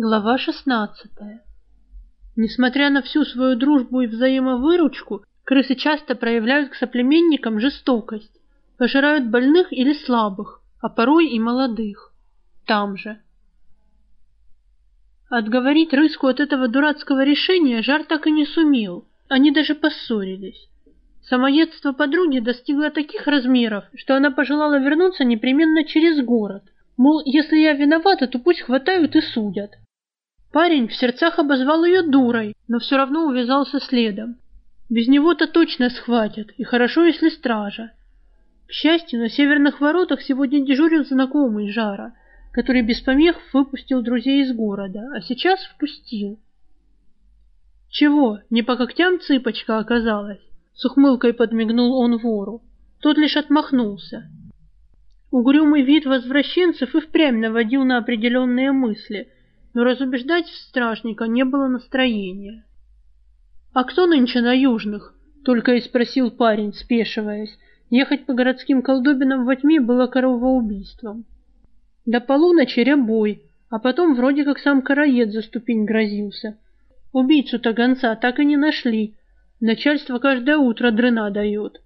Глава 16. Несмотря на всю свою дружбу и взаимовыручку, крысы часто проявляют к соплеменникам жестокость, пожирают больных или слабых, а порой и молодых. Там же. Отговорить Рыску от этого дурацкого решения Жар так и не сумел. Они даже поссорились. Самоедство подруги достигло таких размеров, что она пожелала вернуться непременно через город. Мол, если я виновата, то пусть хватают и судят. Парень в сердцах обозвал ее дурой, но все равно увязался следом. Без него-то точно схватят, и хорошо, если стража. К счастью, на северных воротах сегодня дежурил знакомый Жара, который без помех выпустил друзей из города, а сейчас впустил. Чего, не по когтям цыпочка оказалась? С ухмылкой подмигнул он вору. Тот лишь отмахнулся. Угрюмый вид возвращенцев и впрямь наводил на определенные мысли — но разубеждать стражника не было настроения. «А кто нынче на южных?» — только и спросил парень, спешиваясь. Ехать по городским колдобинам во тьме было кровоубийством. До полуночи рябой, а потом вроде как сам караед за ступень грозился. Убийцу-то гонца так и не нашли. Начальство каждое утро дрына дает.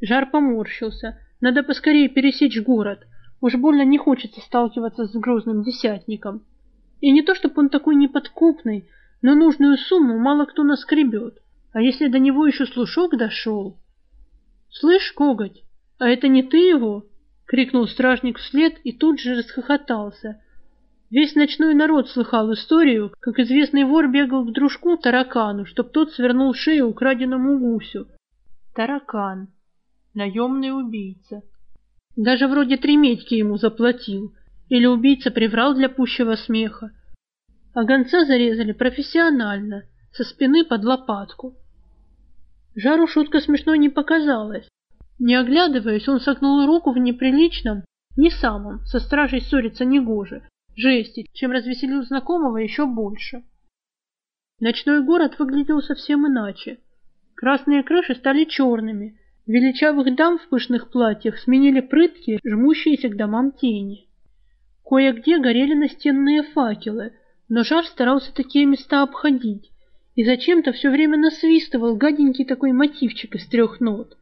Жар поморщился. Надо поскорее пересечь город. Уж больно не хочется сталкиваться с грозным десятником. И не то, чтобы он такой неподкупный, но нужную сумму мало кто наскребет. А если до него еще слушок дошел? «Слышь, коготь, а это не ты его?» — крикнул стражник вслед и тут же расхохотался. Весь ночной народ слыхал историю, как известный вор бегал к дружку таракану, чтоб тот свернул шею украденному гусю. Таракан. Наемный убийца. Даже вроде три медьки ему заплатил — или убийца приврал для пущего смеха. А гонца зарезали профессионально, со спины под лопатку. Жару шутка смешной не показалась. Не оглядываясь, он согнул руку в неприличном, не самом, со стражей ссориться негоже, жести, чем развеселил знакомого еще больше. Ночной город выглядел совсем иначе. Красные крыши стали черными, величавых дам в пышных платьях сменили прыткие, жмущиеся к домам тени. Кое-где горели настенные факелы, но Жар старался такие места обходить и зачем-то все время насвистывал гаденький такой мотивчик из трех нот.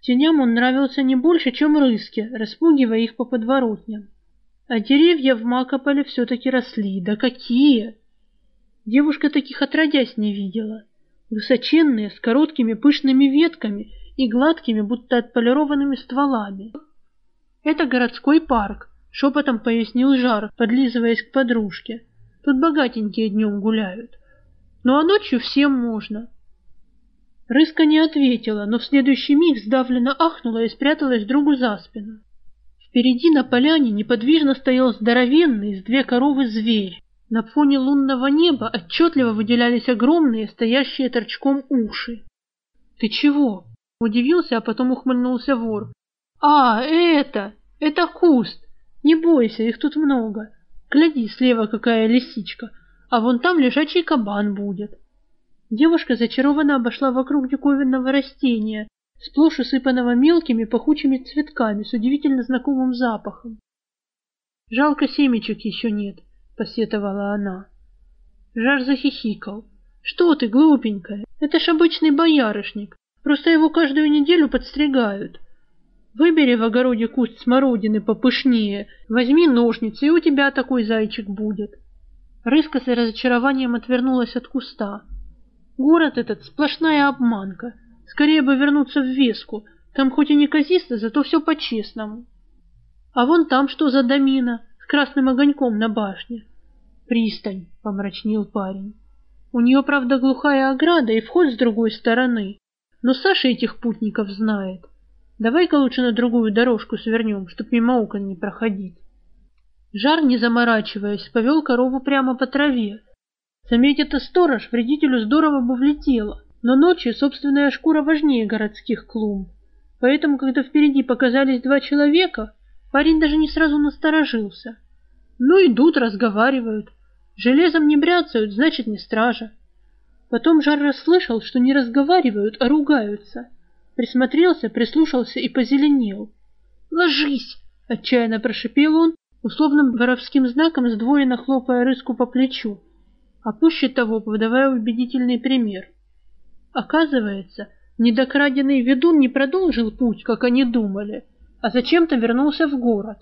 Теням он нравился не больше, чем рыски, распугивая их по подворотням. А деревья в Макополе все-таки росли, да какие! Девушка таких отродясь не видела. Высоченные, с короткими пышными ветками и гладкими, будто отполированными стволами. Это городской парк, Шепотом пояснил Жар, подлизываясь к подружке. Тут богатенькие днем гуляют. Ну а ночью всем можно. Рыска не ответила, но в следующий миг сдавленно ахнула и спряталась другу за спину. Впереди на поляне неподвижно стоял здоровенный с две коровы зверь. На фоне лунного неба отчетливо выделялись огромные, стоящие торчком уши. «Ты чего?» — удивился, а потом ухмыльнулся вор. «А, это! Это куст! Не бойся, их тут много. Гляди, слева какая лисичка, а вон там лежачий кабан будет. Девушка зачарованно обошла вокруг диковинного растения, сплошь усыпанного мелкими пахучими цветками с удивительно знакомым запахом. «Жалко, семечек еще нет», — посетовала она. Жар захихикал. «Что ты, глупенькая? Это ж обычный боярышник. Просто его каждую неделю подстригают. Выбери в огороде куст смородины попышнее, возьми ножницы, и у тебя такой зайчик будет. Рыска с разочарованием отвернулась от куста. Город этот сплошная обманка. Скорее бы вернуться в Веску. Там хоть и не казисто, зато все по-честному. А вон там что за домина с красным огоньком на башне? Пристань, помрачнел парень. У нее, правда, глухая ограда и вход с другой стороны. Но Саша этих путников знает. Давай-ка лучше на другую дорожку свернем, чтоб мимо окон не проходить. Жар, не заморачиваясь, повел корову прямо по траве. Заметь это сторож, вредителю здорово бы влетело, но ночью собственная шкура важнее городских клумб. Поэтому, когда впереди показались два человека, парень даже не сразу насторожился. Ну, идут, разговаривают. Железом не бряцают, значит, не стража. Потом Жар расслышал, что не разговаривают, а ругаются. Присмотрелся, прислушался и позеленел. «Ложись!» — отчаянно прошипел он, условным воровским знаком сдвоенно хлопая рыску по плечу, а пуще того подавая убедительный пример. Оказывается, недокраденный ведун не продолжил путь, как они думали, а зачем-то вернулся в город.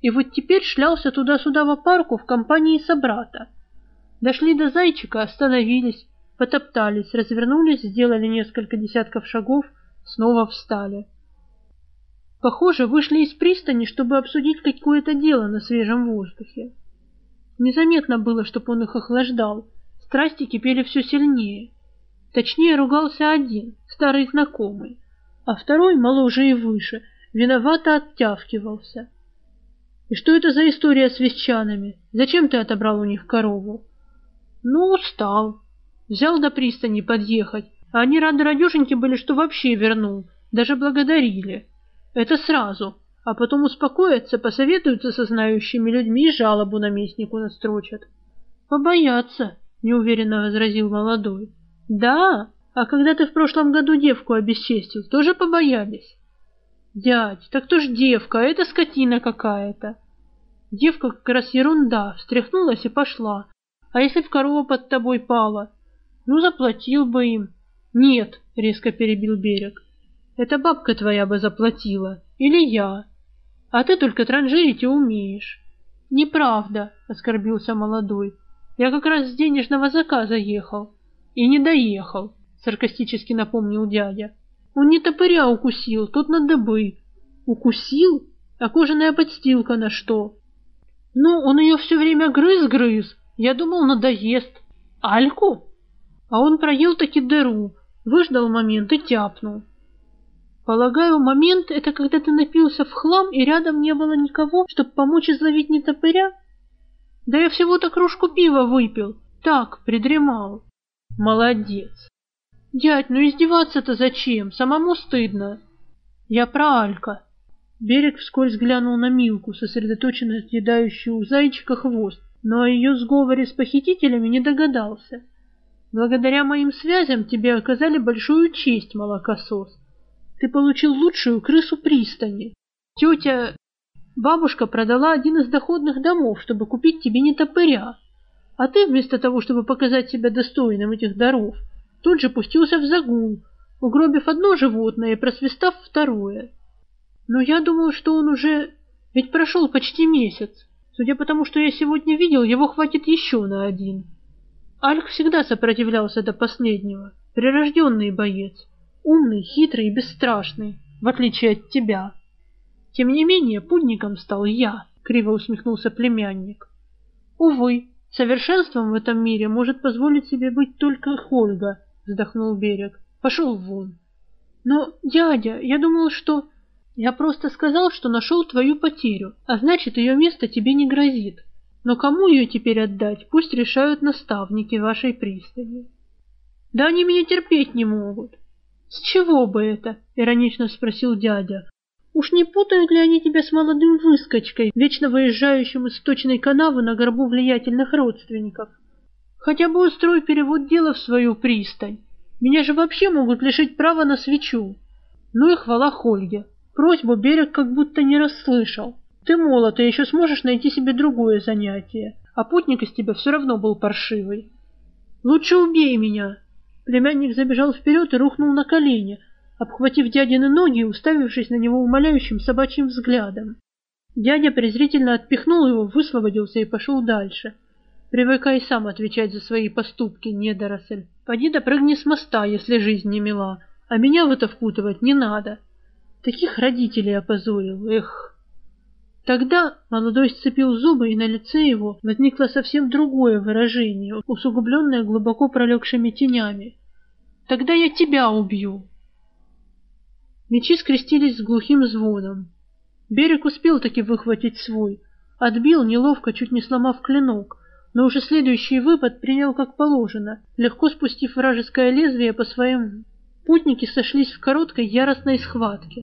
И вот теперь шлялся туда-сюда в парку в компании собрата. Дошли до зайчика, остановились, потоптались, развернулись, сделали несколько десятков шагов, снова встали. Похоже, вышли из пристани, чтобы обсудить какое-то дело на свежем воздухе. Незаметно было, чтобы он их охлаждал. Страсти кипели все сильнее. Точнее, ругался один, старый знакомый, а второй, моложе и выше, виновато оттявкивался. И что это за история с вещанами? Зачем ты отобрал у них корову? Ну, устал. Взял до пристани подъехать, а они рады радешеньки были, что вообще вернул, даже благодарили. Это сразу, а потом успокоятся, посоветуются со знающими людьми и жалобу наместнику настрочат. Побояться, неуверенно возразил молодой. Да, а когда ты в прошлом году девку обесчестил, тоже побоялись? Дядь, так то ж девка, а это скотина какая-то. Девка как раз ерунда, встряхнулась и пошла. А если б корова под тобой пала? Ну, заплатил бы им. Нет, резко перебил берег. Это бабка твоя бы заплатила. Или я. А ты только транжирить и умеешь. Неправда, оскорбился молодой. Я как раз с денежного заказа ехал. И не доехал, саркастически напомнил дядя. Он не топыря укусил, тот на добы. Укусил? А кожаная подстилка на что? Ну, он ее все время грыз-грыз. Я думал, надоест. Альку? А он проел таки дыру, выждал момент и тяпнул. Полагаю, момент — это когда ты напился в хлам, и рядом не было никого, чтобы помочь изловить нетопыря? Да я всего-то кружку пива выпил. Так, придремал. Молодец. Дядь, ну издеваться-то зачем? Самому стыдно. Я про Алька. Берег вскользь глянул на Милку, сосредоточенно съедающую у зайчика хвост, но о ее сговоре с похитителями не догадался. Благодаря моим связям тебе оказали большую честь, молокосос. Ты получил лучшую крысу пристани. Тетя... Бабушка продала один из доходных домов, чтобы купить тебе не топыря. А ты, вместо того, чтобы показать себя достойным этих даров, тут же пустился в загул, угробив одно животное и просвистав второе. Но я думал, что он уже... Ведь прошел почти месяц. Судя по тому, что я сегодня видел, его хватит еще на один. Альк всегда сопротивлялся до последнего. Прирожденный боец. Умный, хитрый и бесстрашный, в отличие от тебя. Тем не менее, путником стал я, криво усмехнулся племянник. Увы, совершенством в этом мире может позволить себе быть только Хольга, вздохнул берег. Пошел вон. Но, дядя, я думал, что... Я просто сказал, что нашел твою потерю, а значит, ее место тебе не грозит. Но кому ее теперь отдать, пусть решают наставники вашей пристани. Да они меня терпеть не могут. «С чего бы это?» — иронично спросил дядя. «Уж не путают ли они тебя с молодым выскочкой, вечно выезжающим из сточной канавы на горбу влиятельных родственников? Хотя бы устрой перевод дела в свою пристань. Меня же вообще могут лишить права на свечу». Ну и хвала Хольге. Просьбу берег как будто не расслышал. Ты молод, и еще сможешь найти себе другое занятие, а путник из тебя все равно был паршивый. Лучше убей меня, Племянник забежал вперед и рухнул на колени, обхватив дядины ноги и уставившись на него умоляющим собачьим взглядом. Дядя презрительно отпихнул его, высвободился и пошел дальше. Привыкай сам отвечать за свои поступки, недоросль. Поди да прыгни с моста, если жизнь не мила, а меня в это впутывать не надо. Таких родителей опозорил, эх. Тогда молодой сцепил зубы, и на лице его возникло совсем другое выражение, усугубленное глубоко пролегшими тенями. «Тогда я тебя убью!» Мечи скрестились с глухим звоном. Берег успел таки выхватить свой, отбил, неловко, чуть не сломав клинок, но уже следующий выпад принял как положено, легко спустив вражеское лезвие по своему. Путники сошлись в короткой яростной схватке.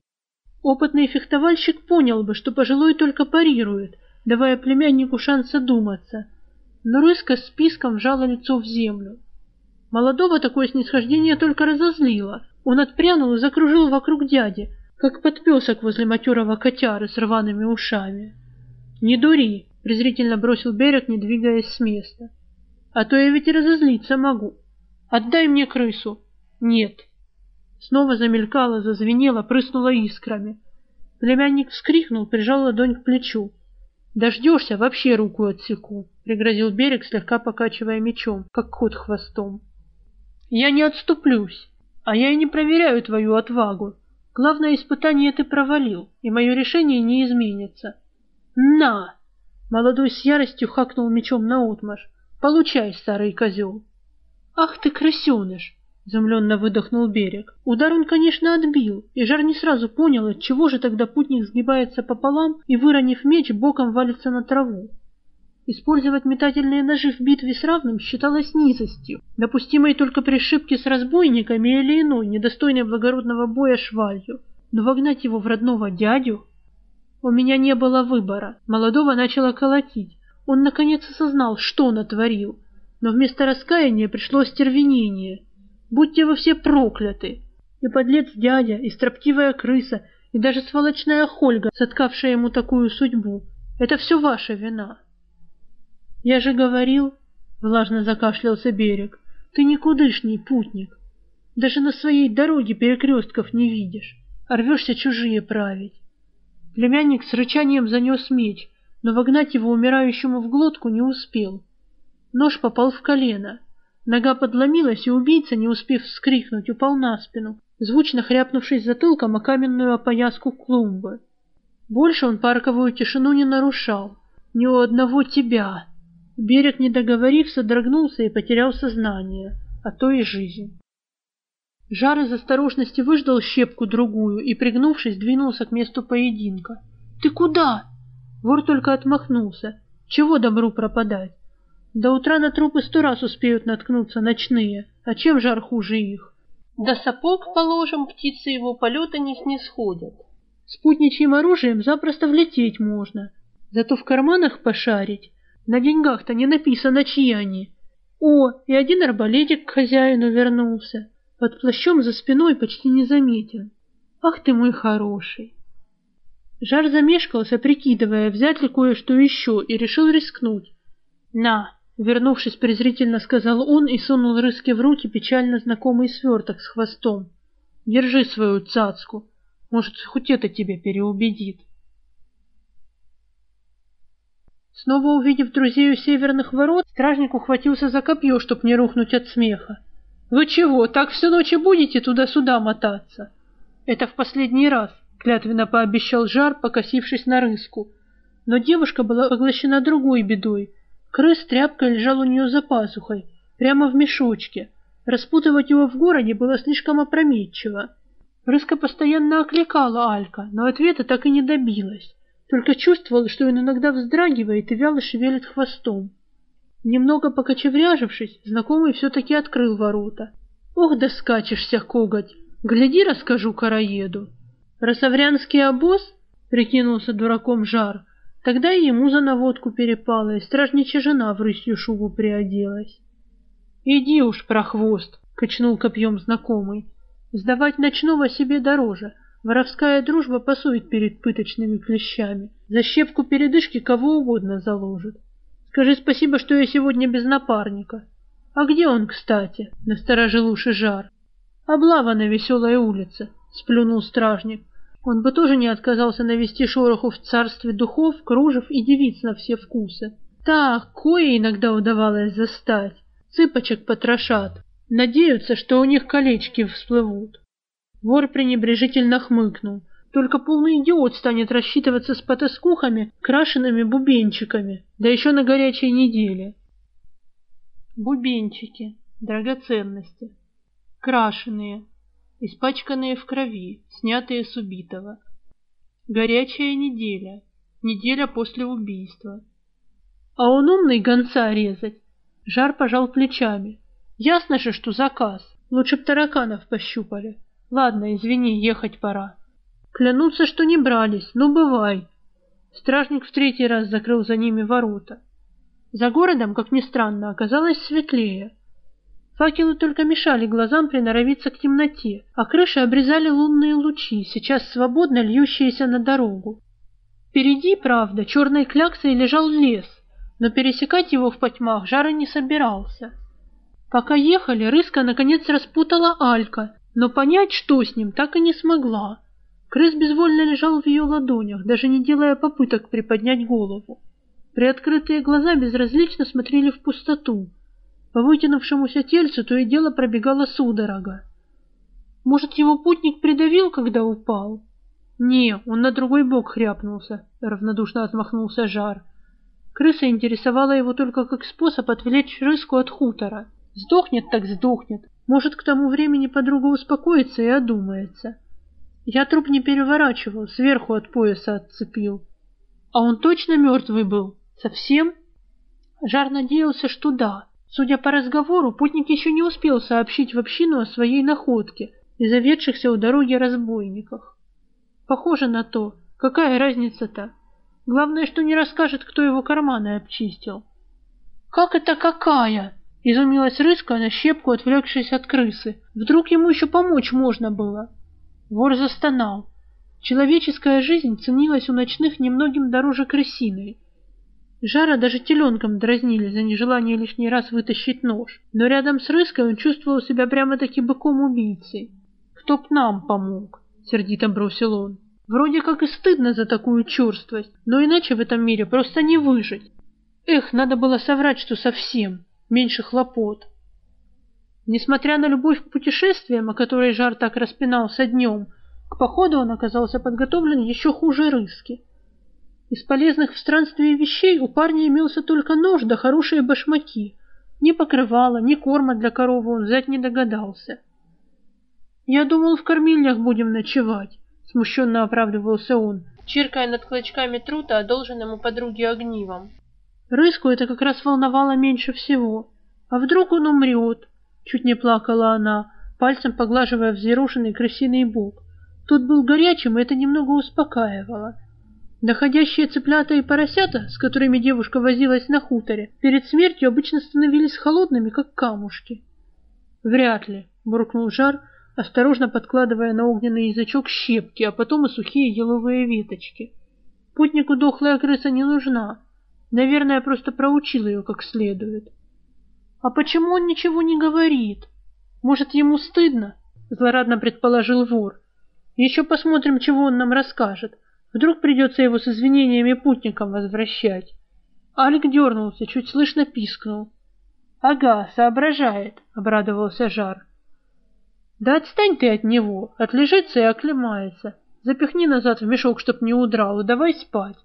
Опытный фехтовальщик понял бы, что пожилой только парирует, давая племяннику шанс одуматься. Но рыска с писком вжала лицо в землю. Молодого такое снисхождение только разозлило. Он отпрянул и закружил вокруг дяди, как подпесок возле матерого котяры с рваными ушами. Не дури, презрительно бросил Берег, не двигаясь с места. А то я ведь и разозлиться могу. Отдай мне крысу. Нет. Снова замелькало, зазвенело, прыснуло искрами. Племянник вскрикнул, прижал ладонь к плечу. Дождешься, вообще руку отсеку, пригрозил Берег, слегка покачивая мечом, как кот хвостом. Я не отступлюсь, а я и не проверяю твою отвагу. Главное испытание ты провалил, и мое решение не изменится. На! Молодой с яростью хакнул мечом на наотмашь. Получай, старый козел. Ах ты, крысеныш! Изумленно выдохнул берег. Удар он, конечно, отбил, и Жар не сразу понял, от чего же тогда путник сгибается пополам и, выронив меч, боком валится на траву. Использовать метательные ножи в битве с равным считалось низостью, допустимой только при шибке с разбойниками или иной, недостойной благородного боя швалью. Но вогнать его в родного дядю... У меня не было выбора. Молодого начало колотить. Он наконец осознал, что натворил. Но вместо раскаяния пришло остервенение. Будьте вы все прокляты! И подлец дядя, и строптивая крыса, и даже сволочная Хольга, соткавшая ему такую судьбу. Это все ваша вина. Я же говорил, влажно закашлялся берег, ты никудышний путник. Даже на своей дороге перекрестков не видишь, а рвешься чужие править. Племянник с рычанием занес меч, но вогнать его умирающему в глотку не успел. Нож попал в колено. Нога подломилась, и убийца, не успев вскрикнуть, упал на спину, звучно хряпнувшись затылком о каменную опояску клумбы. Больше он парковую тишину не нарушал. Ни у одного тебя. Берег, не договорив, содрогнулся и потерял сознание, а то и жизнь. Жар из осторожности выждал щепку-другую и, пригнувшись, двинулся к месту поединка. «Ты куда?» Вор только отмахнулся. «Чего добру пропадать? До утра на трупы сто раз успеют наткнуться ночные, а чем жар хуже их? До сапог, положим, птицы его полета не снисходят. Спутничьим оружием запросто влететь можно, зато в карманах пошарить на деньгах-то не написано, чьи они. О, и один арбалетик к хозяину вернулся. Под плащом за спиной почти незаметен. Ах ты мой хороший. Жар замешкался, прикидывая, взять ли кое-что еще, и решил рискнуть. «На!» — вернувшись презрительно, сказал он и сунул Рыске в руки печально знакомый сверток с хвостом. «Держи свою цацку. Может, хоть это тебя переубедит». Снова увидев друзей у северных ворот, стражник ухватился за копье, чтоб не рухнуть от смеха. «Вы чего, так всю ночь и будете туда-сюда мотаться?» «Это в последний раз», — клятвенно пообещал Жар, покосившись на рыску. Но девушка была поглощена другой бедой. Крыс тряпкой лежал у нее за пазухой, прямо в мешочке. Распутывать его в городе было слишком опрометчиво. Рыска постоянно окликала Алька, но ответа так и не добилась только чувствовал, что он иногда вздрагивает и вяло шевелит хвостом. Немного покочевряжившись, знакомый все-таки открыл ворота. «Ох, да скачешься, коготь! Гляди, расскажу караеду!» «Росоврянский обоз?» — прикинулся дураком жар. Тогда и ему за наводку перепало, и стражничья жена в рысью шубу приоделась. «Иди уж, прохвост!» — качнул копьем знакомый. «Сдавать ночного себе дороже, Воровская дружба пасует перед пыточными клещами. За щепку передышки кого угодно заложит. Скажи спасибо, что я сегодня без напарника. А где он, кстати? Насторожил уши жар. Облава на веселой улице, сплюнул стражник. Он бы тоже не отказался навести шороху в царстве духов, кружев и девиц на все вкусы. Так, кое иногда удавалось застать. Цыпочек потрошат. Надеются, что у них колечки всплывут. Вор пренебрежительно хмыкнул. Только полный идиот станет рассчитываться с потаскухами, крашенными бубенчиками, да еще на горячей неделе. Бубенчики, драгоценности, крашеные, испачканные в крови, снятые с убитого. Горячая неделя, неделя после убийства. А он умный гонца резать. Жар пожал плечами. Ясно же, что заказ. Лучше б тараканов пощупали. Ладно, извини, ехать пора. Клянутся, что не брались, ну бывай. Стражник в третий раз закрыл за ними ворота. За городом, как ни странно, оказалось светлее. Факелы только мешали глазам приноровиться к темноте, а крыши обрезали лунные лучи, сейчас свободно льющиеся на дорогу. Впереди, правда, черной кляксой лежал лес, но пересекать его в потьмах Жара не собирался. Пока ехали, Рыска наконец распутала Алька, но понять, что с ним, так и не смогла. Крыс безвольно лежал в ее ладонях, даже не делая попыток приподнять голову. Приоткрытые глаза безразлично смотрели в пустоту. По вытянувшемуся тельцу то и дело пробегала судорога. Может, его путник придавил, когда упал? Не, он на другой бок хряпнулся, равнодушно отмахнулся Жар. Крыса интересовала его только как способ отвлечь рыску от хутора. Сдохнет так сдохнет. Может, к тому времени подруга успокоится и одумается. Я труп не переворачивал, сверху от пояса отцепил. А он точно мертвый был? Совсем? Жар надеялся, что да. Судя по разговору, путник еще не успел сообщить в общину о своей находке и заведшихся у дороги разбойниках. Похоже на то. Какая разница-то? Главное, что не расскажет, кто его карманы обчистил. «Как это какая?» — изумилась Рыска на щепку, отвлекшись от крысы. «Вдруг ему еще помочь можно было?» Вор застонал. Человеческая жизнь ценилась у ночных немногим дороже крысиной. Жара даже теленком дразнили за нежелание лишний раз вытащить нож, но рядом с Рыской он чувствовал себя прямо-таки быком-убийцей. «Кто б нам помог?» — сердито бросил он. «Вроде как и стыдно за такую черствость, но иначе в этом мире просто не выжить. Эх, надо было соврать, что совсем, меньше хлопот». Несмотря на любовь к путешествиям, о которой Жар так распинался днем, к походу он оказался подготовлен еще хуже Рыски. Из полезных в странстве вещей у парня имелся только нож да хорошие башмаки. Ни покрывала, ни корма для коровы он взять не догадался. «Я думал, в кормильнях будем ночевать», — смущенно оправдывался он, чиркая над клочками трута, одолженному подруге огнивом. Рыску это как раз волновало меньше всего. А вдруг он умрет? Чуть не плакала она, пальцем поглаживая взъерошенный крысиный бок. Тот был горячим, и это немного успокаивало. Доходящие цыплята и поросята, с которыми девушка возилась на хуторе, перед смертью обычно становились холодными, как камушки. «Вряд ли», — буркнул Жар, осторожно подкладывая на огненный язычок щепки, а потом и сухие еловые веточки. Путнику дохлая крыса не нужна. Наверное, просто проучил ее как следует. «А почему он ничего не говорит? Может, ему стыдно?» — злорадно предположил вор. «Еще посмотрим, чего он нам расскажет». Вдруг придется его с извинениями путникам возвращать. Алик дернулся, чуть слышно пискнул. «Ага, соображает», — обрадовался Жар. «Да отстань ты от него, отлежится и оклемается. Запихни назад в мешок, чтоб не удрал, и давай спать.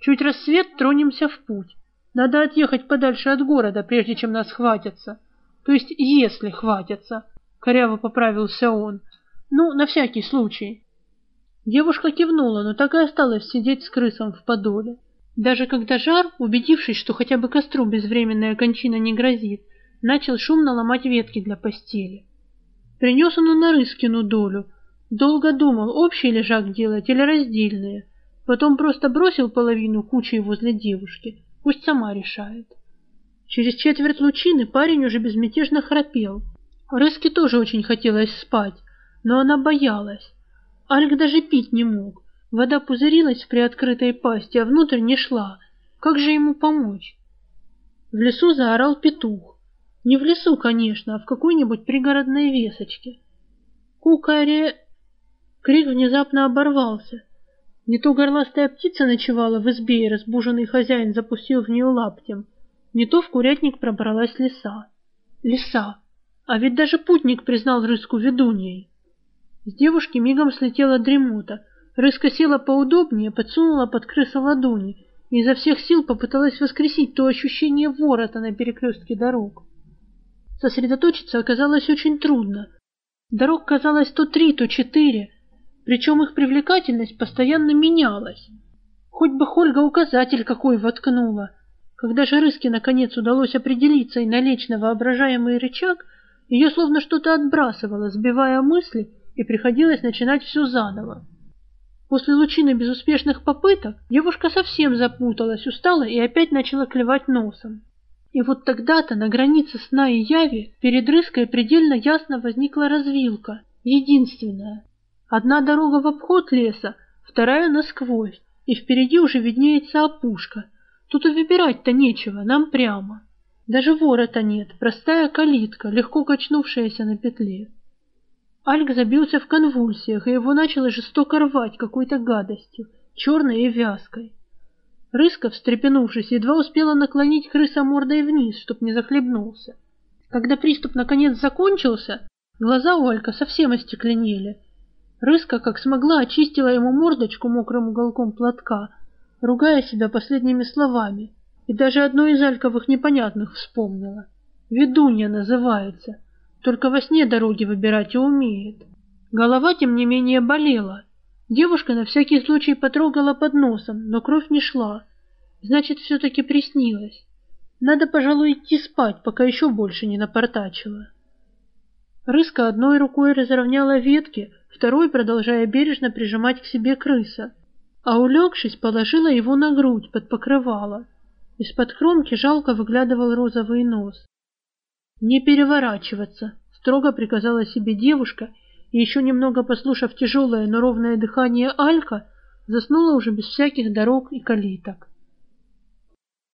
Чуть рассвет, тронемся в путь. Надо отъехать подальше от города, прежде чем нас хватятся. То есть, если хватятся», — коряво поправился он. «Ну, на всякий случай». Девушка кивнула, но так и осталась сидеть с крысом в подоле. Даже когда Жар, убедившись, что хотя бы костру безвременная кончина не грозит, начал шумно ломать ветки для постели. Принес он на Рыскину долю. Долго думал, общий лежак делать или раздельные. Потом просто бросил половину кучей возле девушки. Пусть сама решает. Через четверть лучины парень уже безмятежно храпел. Рыске тоже очень хотелось спать, но она боялась. Альк даже пить не мог. Вода пузырилась при открытой пасти, а внутрь не шла. Как же ему помочь? В лесу заорал петух. Не в лесу, конечно, а в какой-нибудь пригородной весочке. Кукаре... Крик внезапно оборвался. Не то горластая птица ночевала в избе, и разбуженный хозяин запустил в нее лаптем, не то в курятник пробралась лиса. Лиса! А ведь даже путник признал рыску ведуньей. С девушки мигом слетела дремота. Рыска поудобнее, подсунула под крысу ладони и изо всех сил попыталась воскресить то ощущение ворота на перекрестке дорог. Сосредоточиться оказалось очень трудно. Дорог казалось то три, то четыре, причем их привлекательность постоянно менялась. Хоть бы Хольга указатель какой воткнула. Когда же Рыске наконец удалось определиться и налечь на воображаемый рычаг, ее словно что-то отбрасывало, сбивая мысли и приходилось начинать все заново. После лучины безуспешных попыток девушка совсем запуталась, устала и опять начала клевать носом. И вот тогда-то на границе сна и яви перед Рыской предельно ясно возникла развилка, единственная. Одна дорога в обход леса, вторая насквозь, и впереди уже виднеется опушка. Тут и выбирать-то нечего, нам прямо. Даже ворота нет, простая калитка, легко качнувшаяся на петле. Альк забился в конвульсиях, и его начало жестоко рвать какой-то гадостью, черной и вязкой. Рыска, встрепенувшись, едва успела наклонить крыса мордой вниз, чтоб не захлебнулся. Когда приступ наконец закончился, глаза у Алька совсем остекленели. Рыска, как смогла, очистила ему мордочку мокрым уголком платка, ругая себя последними словами, и даже одно из Альковых непонятных вспомнила. «Ведунья называется, только во сне дороги выбирать и умеет». Голова, тем не менее, болела. Девушка на всякий случай потрогала под носом, но кровь не шла. Значит, все-таки приснилось. Надо, пожалуй, идти спать, пока еще больше не напортачила. Рыска одной рукой разровняла ветки, второй продолжая бережно прижимать к себе крыса, а улегшись, положила его на грудь под покрывало. Из-под кромки жалко выглядывал розовый нос. «Не переворачиваться!» — строго приказала себе девушка, и еще немного послушав тяжелое, но ровное дыхание Алька, заснула уже без всяких дорог и калиток.